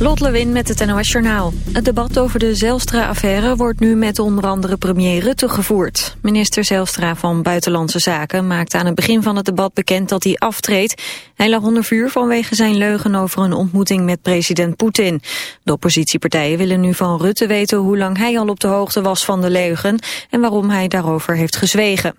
Lot Lewin met het NOS Journaal. Het debat over de Zelstra-affaire wordt nu met onder andere premier Rutte gevoerd. Minister Zelstra van Buitenlandse Zaken maakte aan het begin van het debat bekend dat hij aftreedt. Hij lag onder vuur vanwege zijn leugen over een ontmoeting met president Poetin. De oppositiepartijen willen nu van Rutte weten hoe lang hij al op de hoogte was van de leugen en waarom hij daarover heeft gezwegen.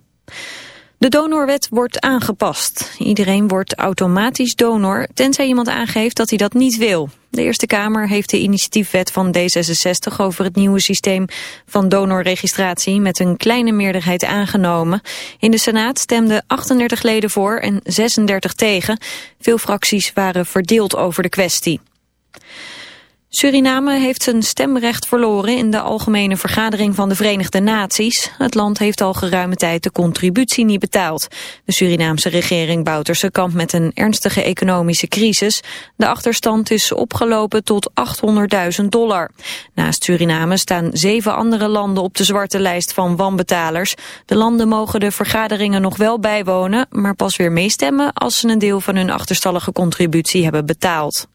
De donorwet wordt aangepast. Iedereen wordt automatisch donor, tenzij iemand aangeeft dat hij dat niet wil. De Eerste Kamer heeft de initiatiefwet van D66 over het nieuwe systeem van donorregistratie met een kleine meerderheid aangenomen. In de Senaat stemden 38 leden voor en 36 tegen. Veel fracties waren verdeeld over de kwestie. Suriname heeft zijn stemrecht verloren in de Algemene Vergadering van de Verenigde Naties. Het land heeft al geruime tijd de contributie niet betaald. De Surinaamse regering Bouterse kampt met een ernstige economische crisis. De achterstand is opgelopen tot 800.000 dollar. Naast Suriname staan zeven andere landen op de zwarte lijst van wanbetalers. De landen mogen de vergaderingen nog wel bijwonen, maar pas weer meestemmen als ze een deel van hun achterstallige contributie hebben betaald.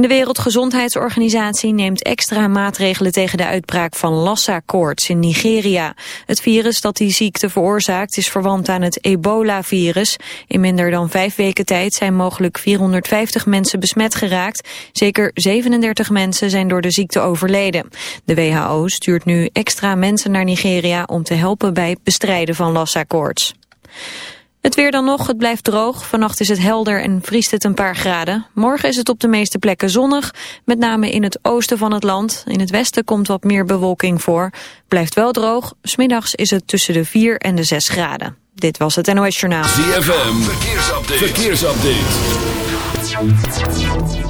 De Wereldgezondheidsorganisatie neemt extra maatregelen tegen de uitbraak van Lassa-koorts in Nigeria. Het virus dat die ziekte veroorzaakt is verwant aan het ebola-virus. In minder dan vijf weken tijd zijn mogelijk 450 mensen besmet geraakt. Zeker 37 mensen zijn door de ziekte overleden. De WHO stuurt nu extra mensen naar Nigeria om te helpen bij het bestrijden van Lassa-koorts. Het weer dan nog, het blijft droog. Vannacht is het helder en vriest het een paar graden. Morgen is het op de meeste plekken zonnig, met name in het oosten van het land. In het westen komt wat meer bewolking voor. Blijft wel droog, smiddags is het tussen de 4 en de 6 graden. Dit was het NOS Journaal. ZFM, verkeersupdate. verkeersupdate.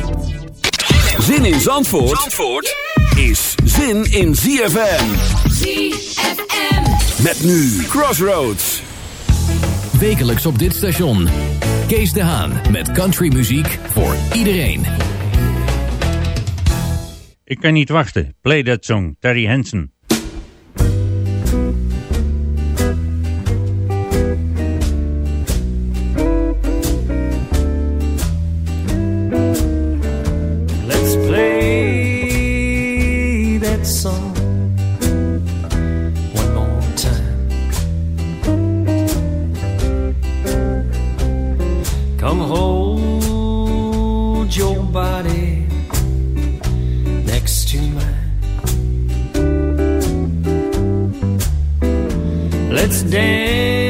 Zin in Zandvoort, Zandvoort is zin in ZFM. ZFM. Met nu Crossroads. Wekelijks op dit station. Kees de Haan met countrymuziek voor iedereen. Ik kan niet wachten. Play that song, Terry Hansen. That song one more time. Come hold your body next to mine. Let's dance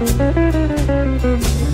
So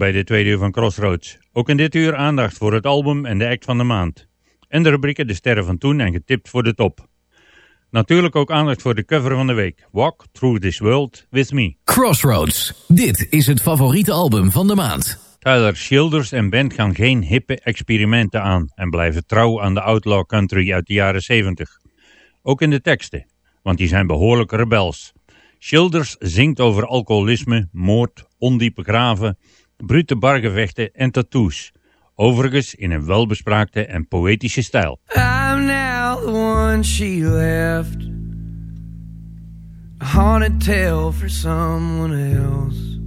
bij de tweede uur van Crossroads. Ook in dit uur aandacht voor het album en de act van de maand. En de rubrieken De Sterren van Toen en Getipt voor de Top. Natuurlijk ook aandacht voor de cover van de week. Walk Through This World With Me. Crossroads. Dit is het favoriete album van de maand. Tyler Childers en band gaan geen hippe experimenten aan en blijven trouw aan de outlaw country uit de jaren 70. Ook in de teksten, want die zijn behoorlijk rebels. Childers zingt over alcoholisme, moord, ondiepe graven, brute bargevechten en tattoos. Overigens in een welbespraakte en poëtische stijl. I'm now the one she left. A haunted tale for someone else.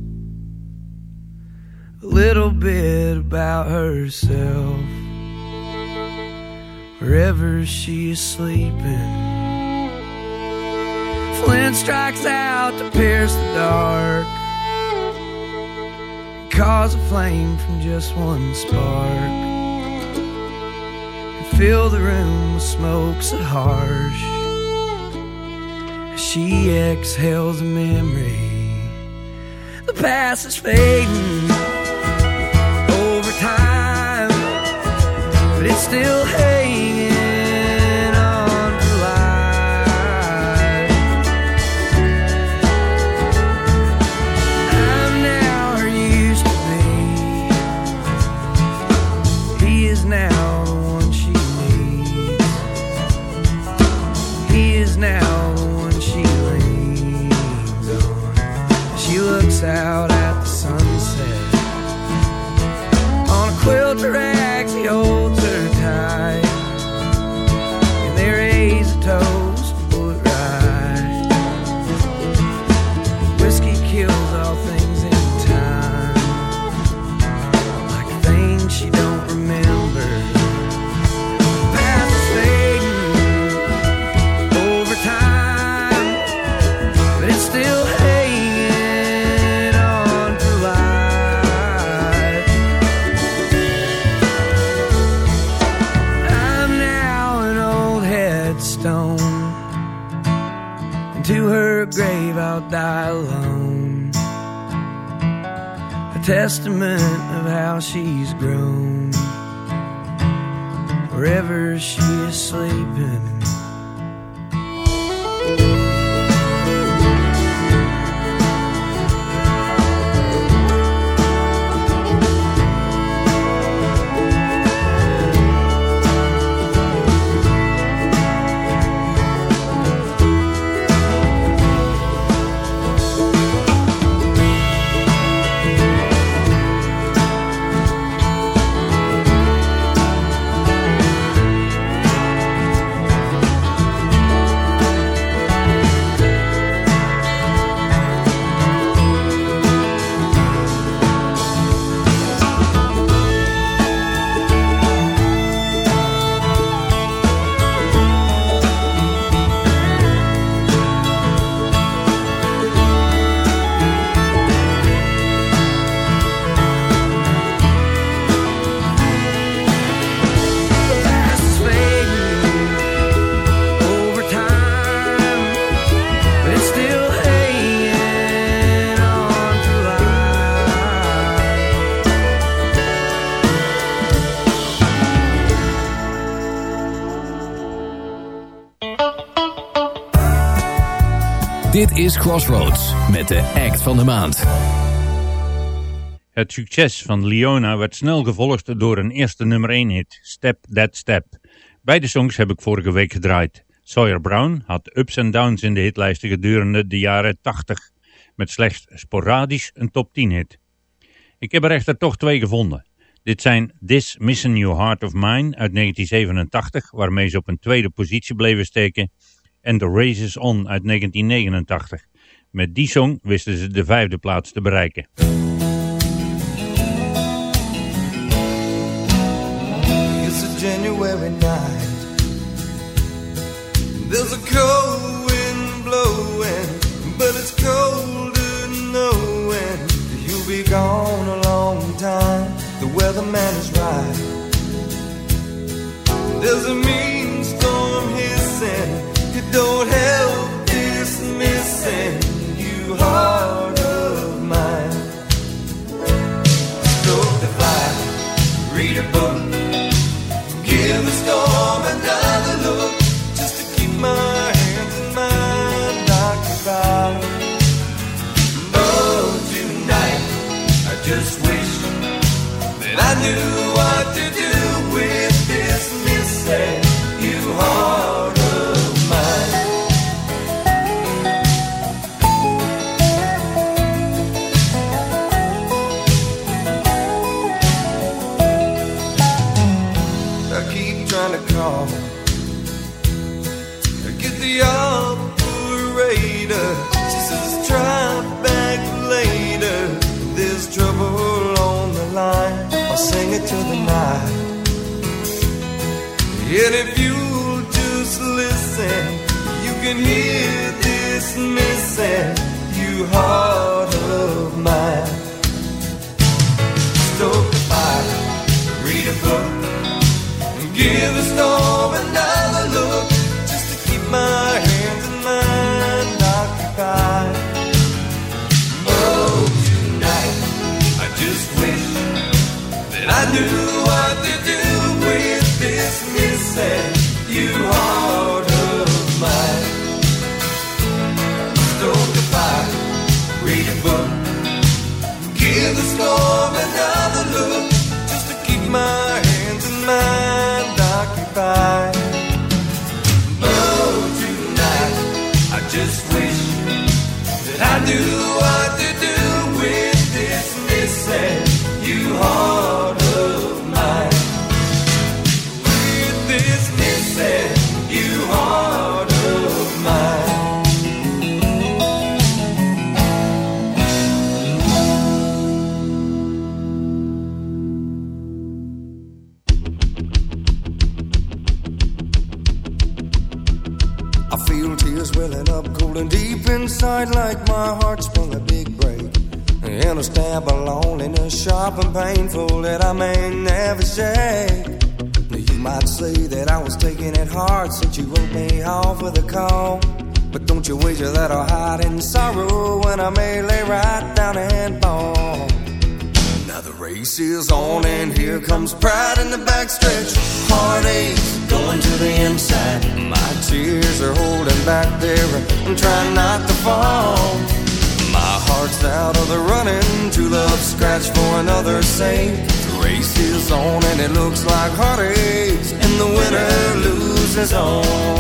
A little bit about herself. Wherever she is sleeping. Flint strikes out to pierce the dark. Cause a flame from just one spark and fill the room with smoke so harsh as she exhales a memory. The past is fading over time, but it's still hanging testament of how she's grown wherever she is sleeping. Is Crossroads met de act van de maand. Het succes van Leona werd snel gevolgd door een eerste nummer 1 hit, Step That Step. Beide songs heb ik vorige week gedraaid. Sawyer Brown had ups en downs in de hitlijsten gedurende de jaren 80, met slechts sporadisch een top 10 hit. Ik heb er echter toch twee gevonden. Dit zijn This Missing You Heart of Mine uit 1987, waarmee ze op een tweede positie bleven steken, en The Race Is On uit 1989. Met die song wisten ze de vijfde plaats te bereiken. It's a January night. There's a cold wind blowing, but it's colder knowing you'll be gone a long time. The weatherman is right. There's a mean don't help dismissing you, heart And if you'll just listen, you can hear this missing. You heart comes pride in the backstretch. Heartaches going to the inside. My tears are holding back there. I'm trying not to fall. My heart's out of the running. True love scratch for another's sake. The race is on and it looks like heartaches. And the winner loses all.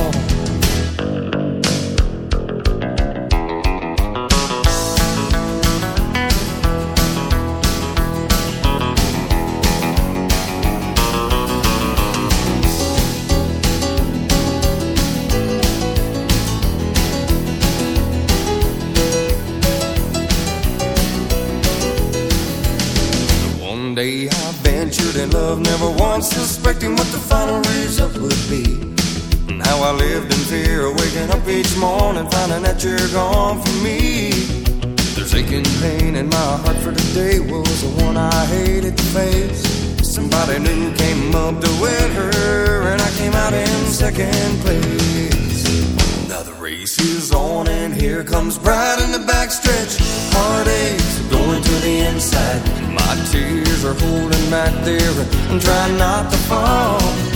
Morning, finding that you're gone from me. There's aching pain in my heart for today was the one I hated to face. Somebody new came up to win her, and I came out in second place. Now the race is on, and here comes Bride in the backstretch. Heartaches going to the inside. My tears are holding back there. I'm trying not to fall.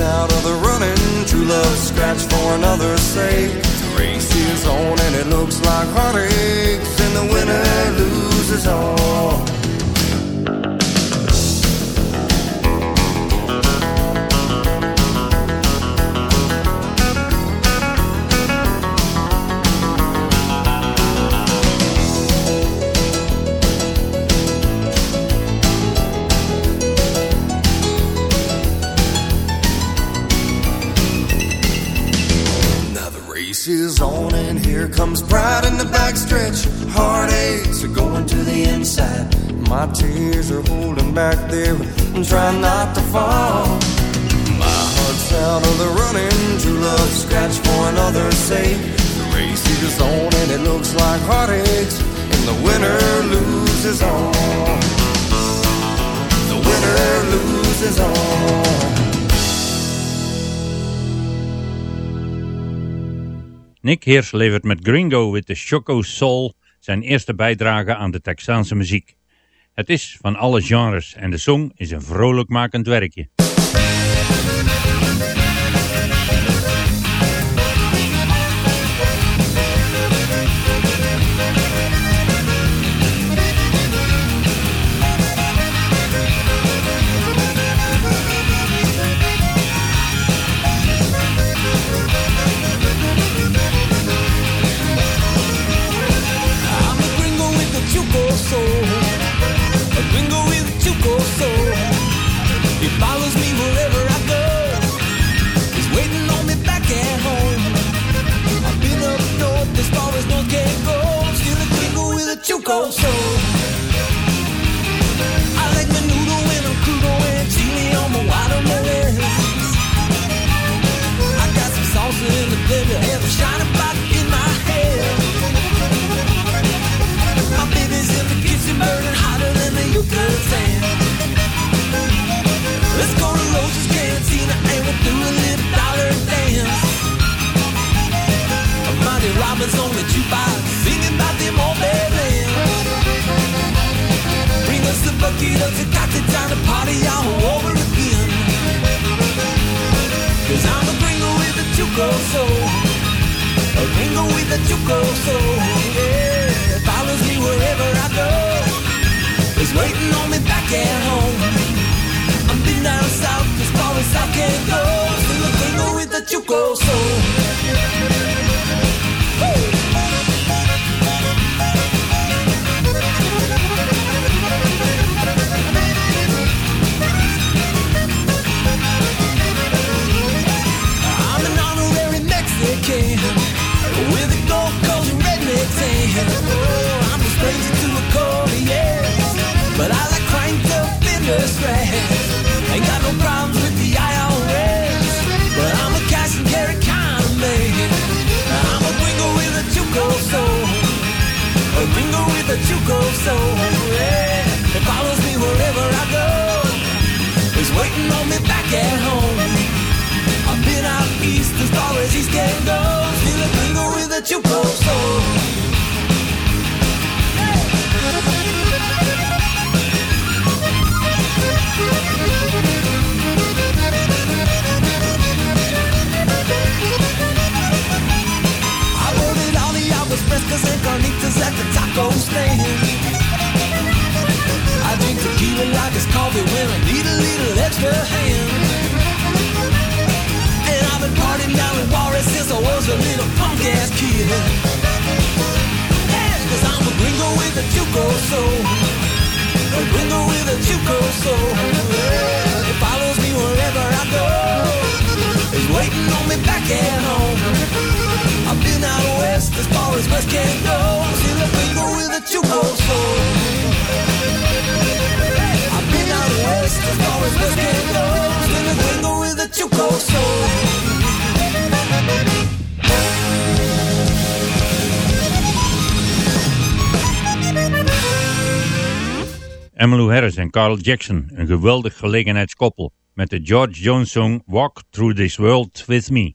Out of the running. True love scratch for another's sake. The race is on and it looks like heartaches, and the winner loses all. Comes pride in the backstretch. Heartaches are going to the inside. My tears are holding back there. I'm trying not to fall. My heart's out of the running. True love scratch for another sake. The race is on and it looks like heartaches. And the winner loses all. The winner loses all. Nick Heers levert met Gringo with the Choco Soul zijn eerste bijdrage aan de Texaanse muziek. Het is van alle genres en de song is een vrolijkmakend werkje. Marty Robbins on the jukebox singing about them old badlands. Bring us the bucket of Tecate time to party all over again. Cause I'm a gringo with a chuco soul. A gringo with a chuco soul. Yeah, follows me wherever I go. Is waiting on me back at home. I'm been down south as far as I can go. Still a gringo with a chuco soul. Chuco soul. Yeah, it follows me wherever I go. It's waiting on me back at home. I've been out east as far as east can go. Still a gringo with a chuco soul. Frescas and the. I drink tequila like it's coffee when I need a little extra hand. And I've been partying down in Juarez since I was a little punk ass kid. Yeah, Cause I'm a gringo with a chuco soul. A gringo with a chuco soul. It follows me wherever I go. It's waiting on me back at home. I've been out west as far as west can go. Still a gringo with a chuco soul. I've been out west as far as west can go. Still a gringo with a chuco soul. Emmylou Harris en Carl Jackson, een geweldig gelegenheidskoppel. Met de George Jones song Walk Through This World With Me.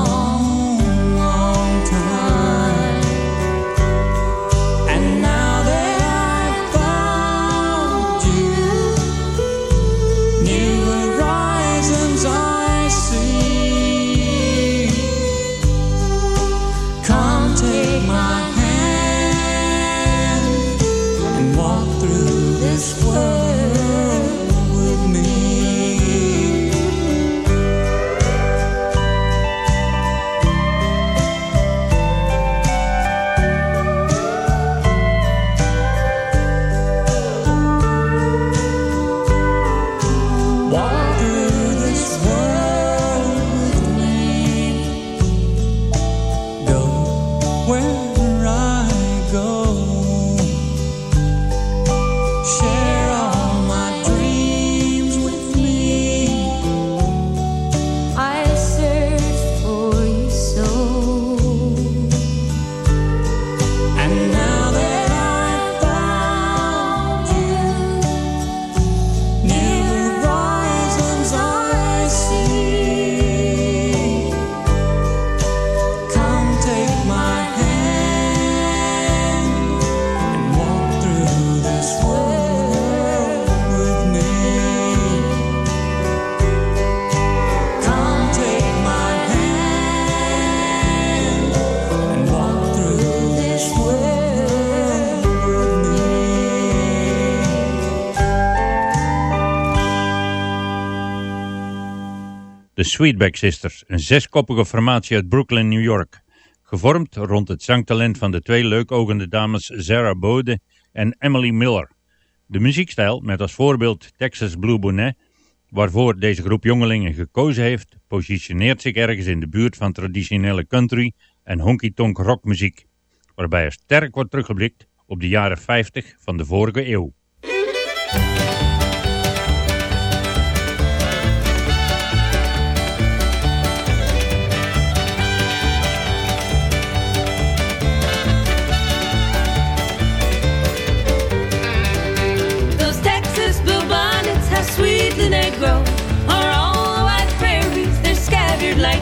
Sweetback Sisters, een zeskoppige formatie uit Brooklyn, New York. Gevormd rond het zangtalent van de twee leukogende dames Sarah Bode en Emily Miller. De muziekstijl, met als voorbeeld Texas Blue Bonnet, waarvoor deze groep jongelingen gekozen heeft, positioneert zich ergens in de buurt van traditionele country en honky-tonk rockmuziek, waarbij er sterk wordt teruggeblikt op de jaren 50 van de vorige eeuw.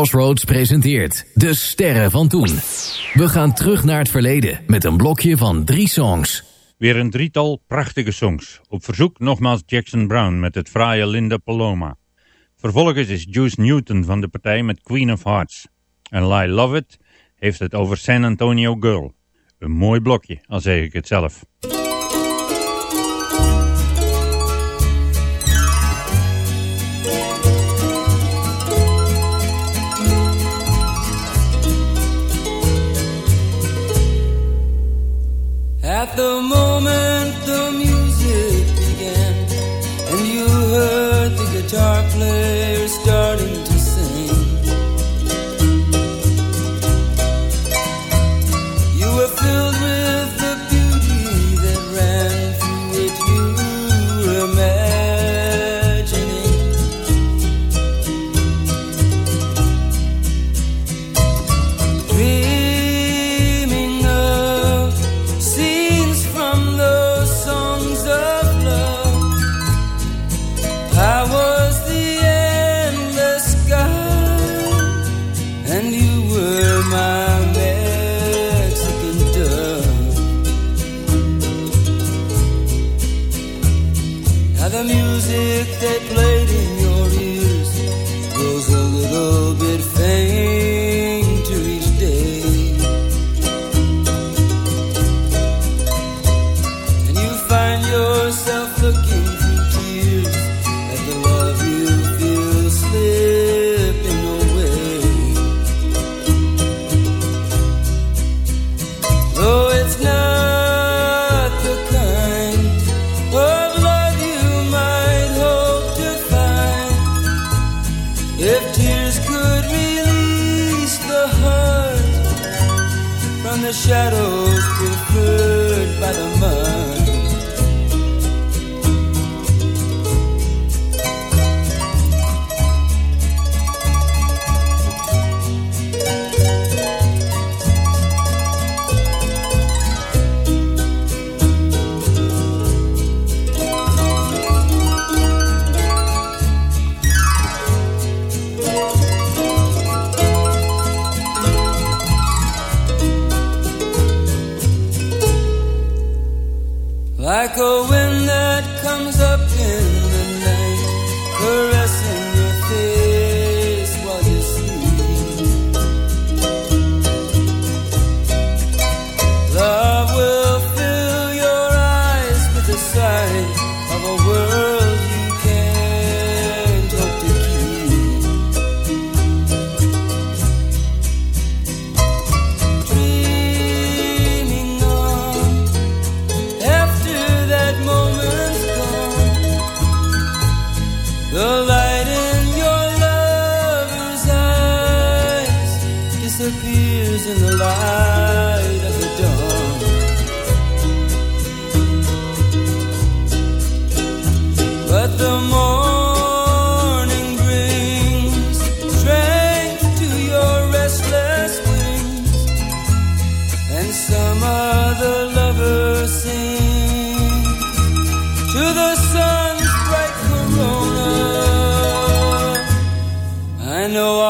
Crossroads presenteert De Sterren van Toen. We gaan terug naar het verleden met een blokje van drie songs. Weer een drietal prachtige songs. Op verzoek nogmaals Jackson Brown met het fraaie Linda Paloma. Vervolgens is Juice Newton van de partij met Queen of Hearts. En love it heeft het over San Antonio Girl. Een mooi blokje, al zeg ik het zelf. the moment by the mud. know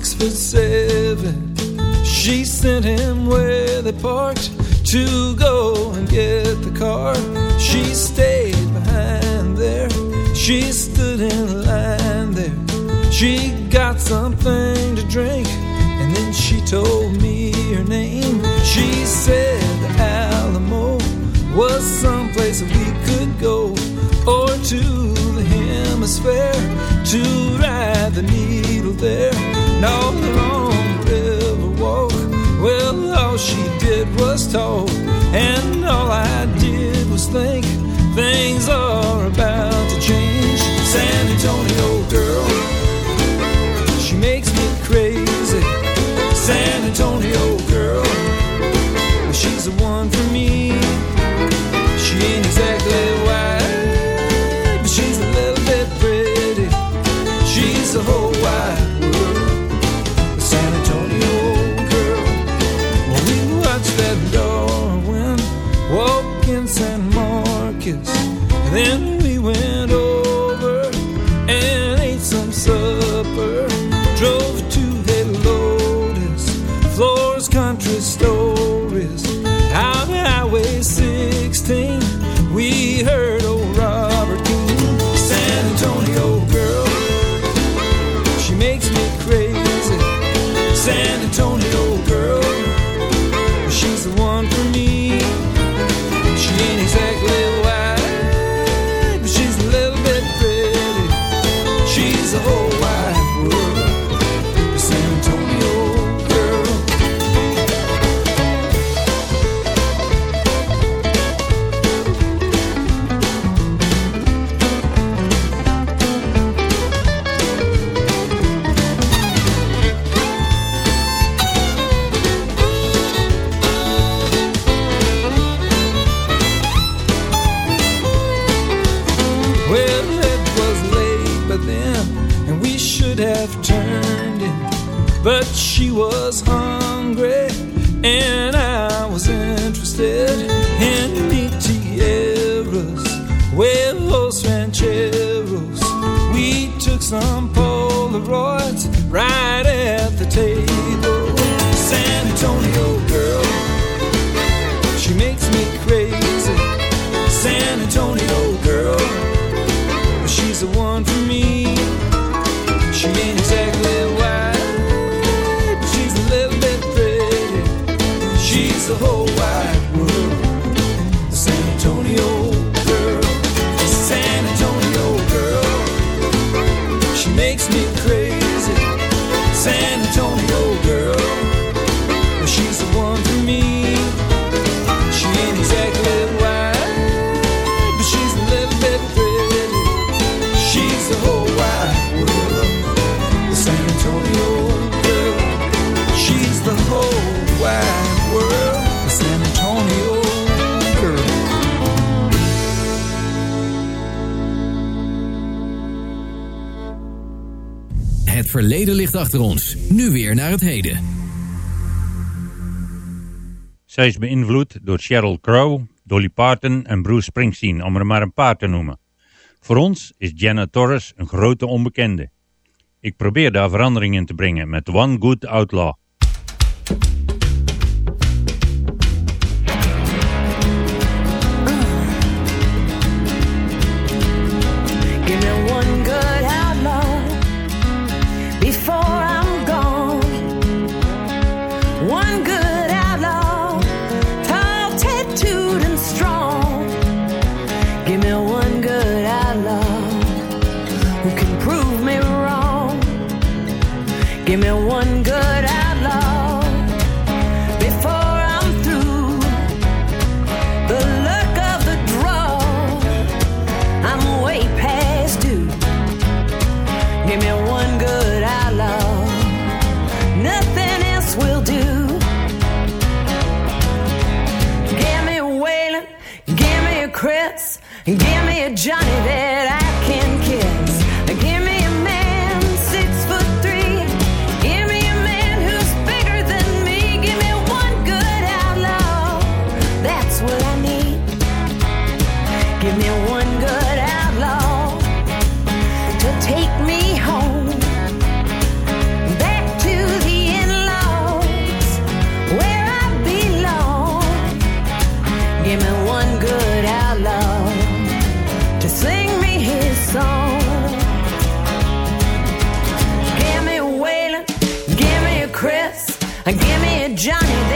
six foot seven. She sent him where they parked to go and get the car. She stayed behind there. She stood in line there. She got something to drink and then she told me her name. She said the Alamo was someplace we could go or to the HemisFair to ride the needle there. The river walk, well, all she did was talk, and all I did was think things are verleden ligt achter ons. Nu weer naar het heden. Zij is beïnvloed door Sheryl Crow, Dolly Parton en Bruce Springsteen, om er maar een paar te noemen. Voor ons is Jenna Torres een grote onbekende. Ik probeer daar verandering in te brengen met One Good Outlaw. Give me a Johnny that I can kiss. Give me a man six foot three. Give me a man who's bigger than me. Give me one good outlaw. That's what I need. Give me one good outlaw to take me home. Back to the where I belong. Give me one good outlaw Give me a Johnny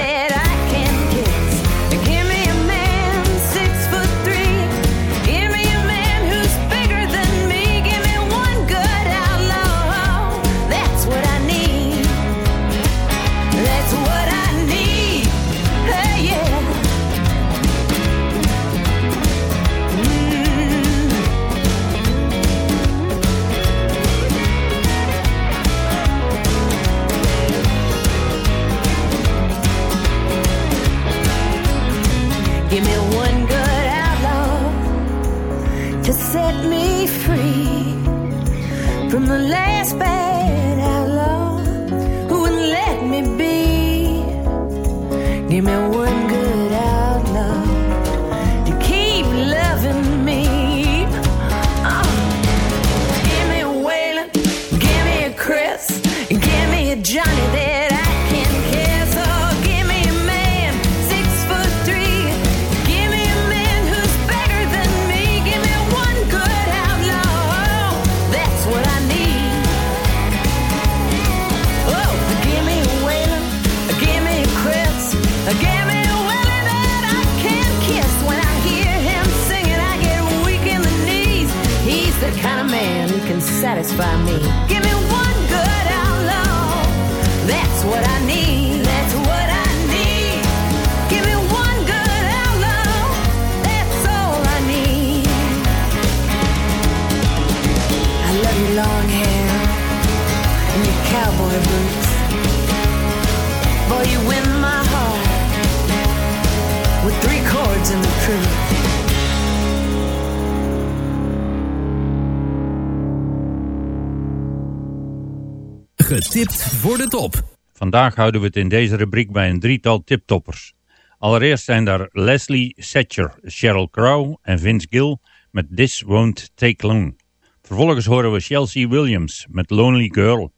Getipt voor de top. Vandaag houden we het in deze rubriek bij een drietal tiptoppers. Allereerst zijn daar Leslie Setcher, Sheryl Crow en Vince Gill met This Won't Take Long. Vervolgens horen we Chelsea Williams met Lonely Girl.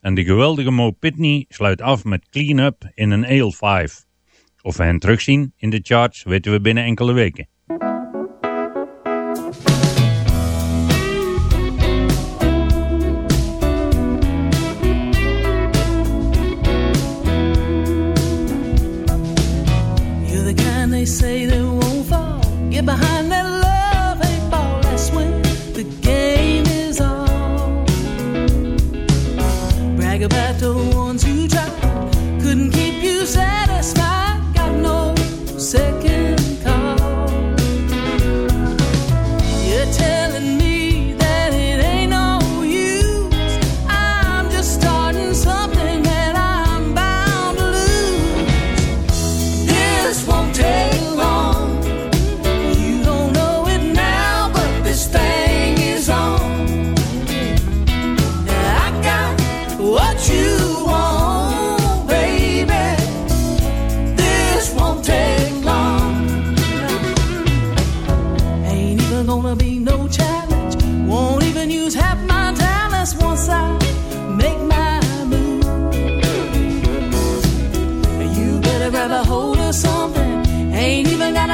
En de geweldige Mo Pitney sluit af met Clean Up in een Ale 5. Of we hen terugzien in de charts weten we binnen enkele weken.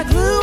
glue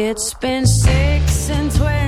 It's been six and twelve.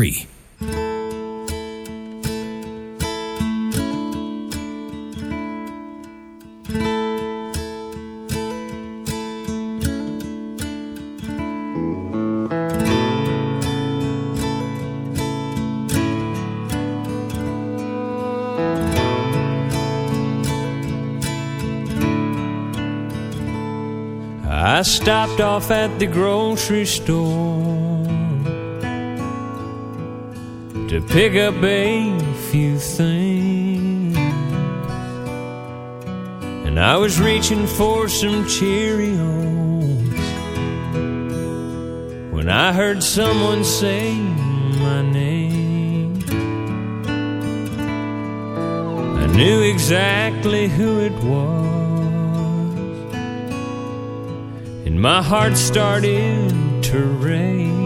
I stopped off at the grocery store. to pick up a few things. And I was reaching for some Cheerios when I heard someone say my name. I knew exactly who it was, and my heart started to rain.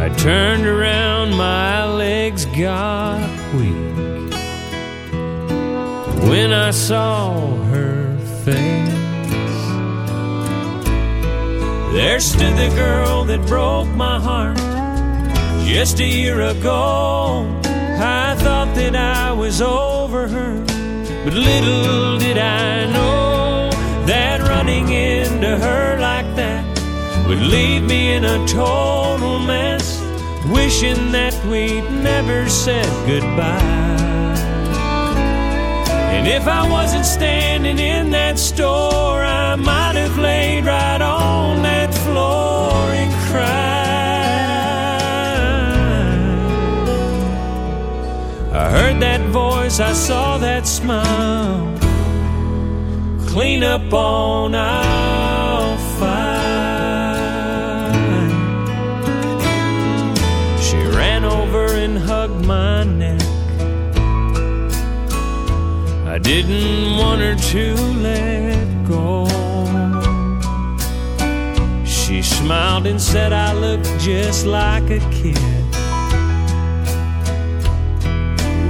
I turned around, my legs got weak. When I saw her face, there stood the girl that broke my heart just a year ago. I thought that I was over her, but little did I know that running into her like that would leave me in a total mess, wishing that we'd never said goodbye. And if I wasn't standing in that store, I might have laid right on that floor and cried. I heard that voice, I saw that smile. Clean up all aisle I didn't want her to let go. She smiled and said I look just like a kid.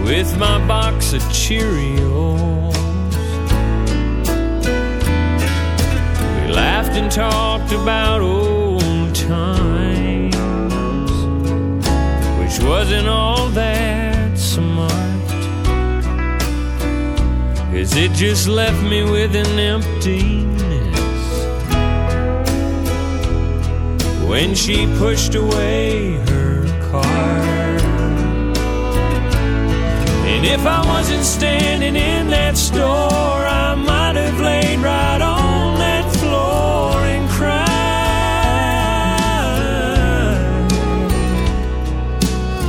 With my box of Cheerios. We laughed and talked about old times, which wasn't all that Cause it just left me with an emptiness when she pushed away her car. And if I wasn't standing in that store, I might have laid right on that floor and cried.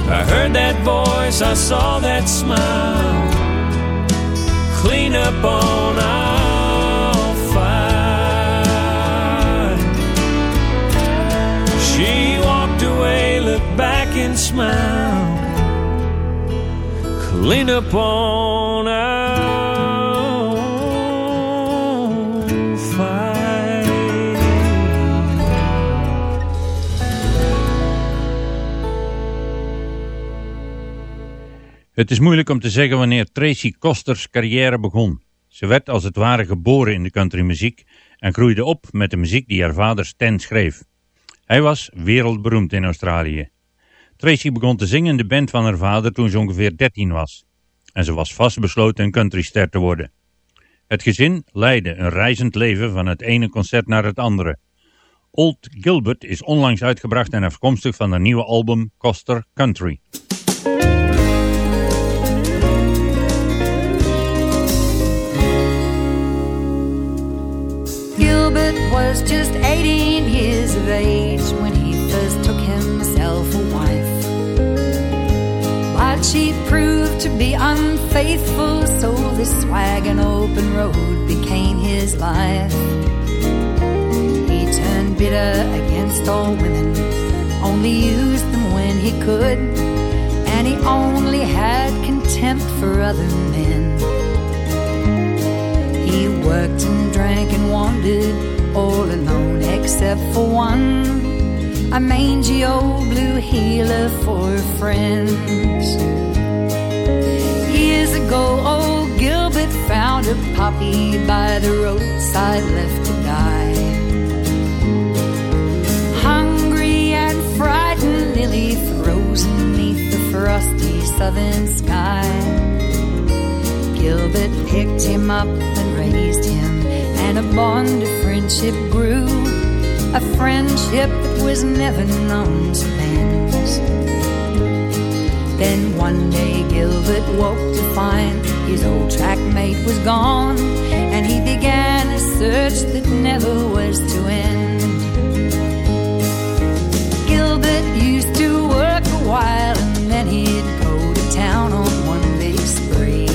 I heard that voice, I saw that smile clean up on aisle five. She walked away, looked back and smiled. Clean up on aisle Het is moeilijk om te zeggen wanneer Tracy Kosters carrière begon. Ze werd als het ware geboren in de countrymuziek en groeide op met de muziek die haar vader Stan schreef. Hij was wereldberoemd in Australië. Tracy begon te zingen in de band van haar vader toen ze ongeveer 13 was. En ze was vastbesloten een countryster te worden. Het gezin leidde een reizend leven van het ene concert naar het andere. Old Gilbert is onlangs uitgebracht en afkomstig van haar nieuwe album Coster Country. Was just 18 years of age when he first took himself a wife. But she proved to be unfaithful, so this swag and open road became his life. He turned bitter against all women, only used them when he could, and he only had contempt for other men. He worked and drank and wandered all alone except for one, a mangy old blue heeler for friends. Years ago, old Gilbert found a puppy by the roadside left to die. Hungry and frightened, nearly frozen neath the frosty southern sky. Gilbert picked him up and raised him, and a bond of friendship grew. A friendship that was never known to end. Then one day Gilbert woke to find his old track mate was gone, and he began a search that never was to end. Gilbert used to work a while, and then he'd go to town on one big spree.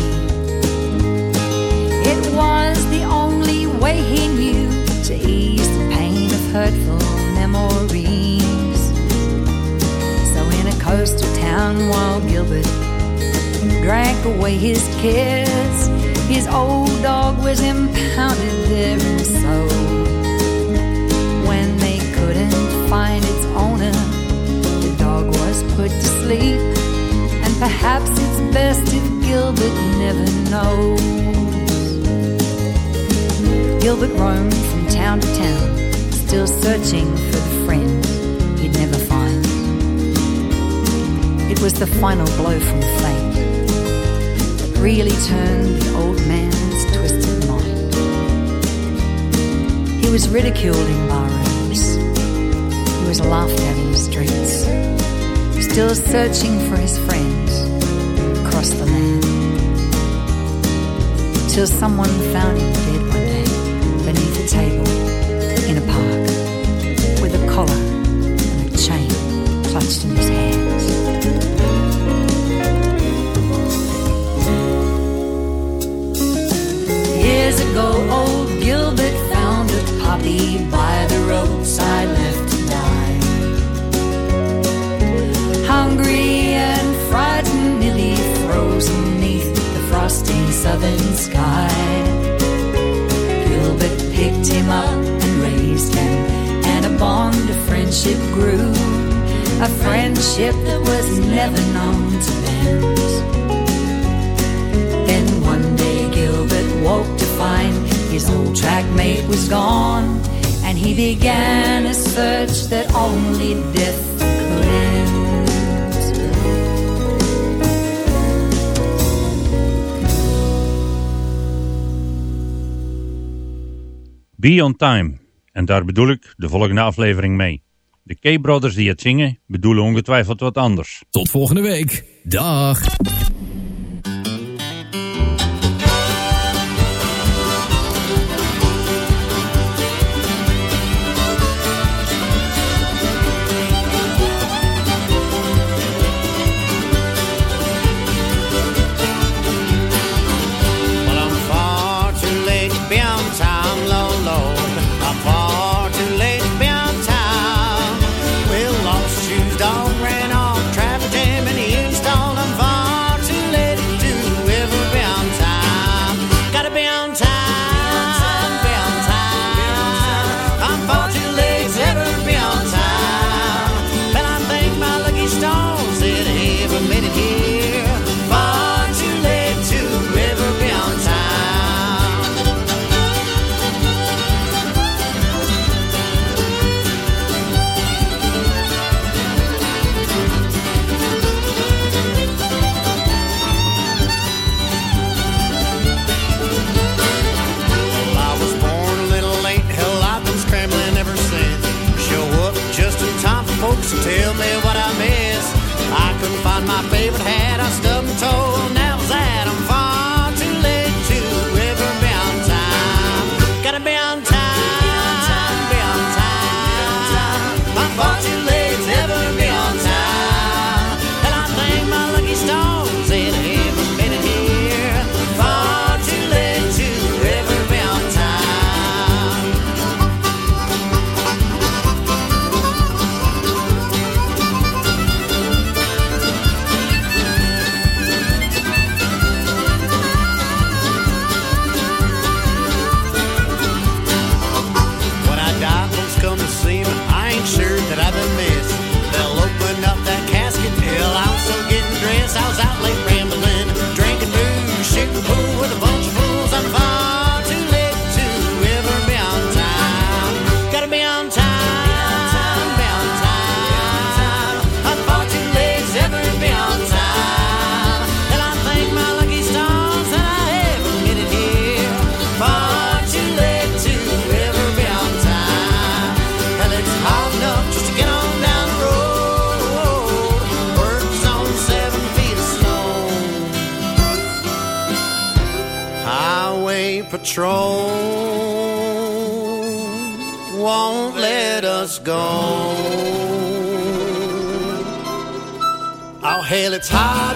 It was way he knew to ease the pain of hurtful memories. So in a coastal town while Gilbert drank away his cares, his old dog was impounded there and sold. When they couldn't find its owner, the dog was put to sleep. And perhaps it's best if Gilbert never knows. Gilbert roamed from town to town, still searching for the friend he'd never find. It was the final blow from fate that really turned the old man's twisted mind. He was ridiculed in barrooms, he was laughed at in the streets, still searching for his friend across the land. Till someone found him dead table in a park with a collar and a chain clutched in his hands. Years ago, old Gilbert found a poppy by the roadside left to die. Hungry and frightened, frozen beneath the frosty southern sky. friendship grew, a friendship that was never known to end. Then one day Gilbert woke to find his old trackmate was gone, and he began a search that only death could end. Be on time. En daar bedoel ik de volgende aflevering mee. De K-brothers die het zingen bedoelen ongetwijfeld wat anders. Tot volgende week. Dag. won't let us go. Our hell, it's hot.